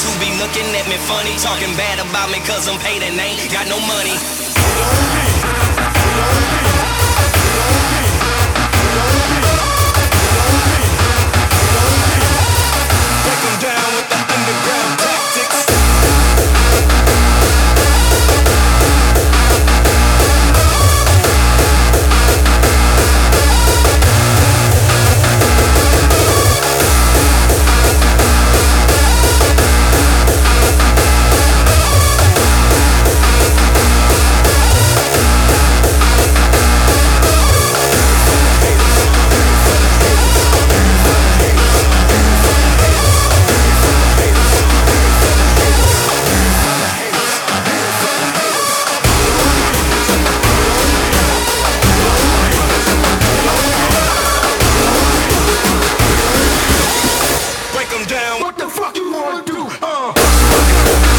who be looking at me funny, talking bad about me cause I'm paid and ain't got no money. them down. What the fuck you wanna do? Uh.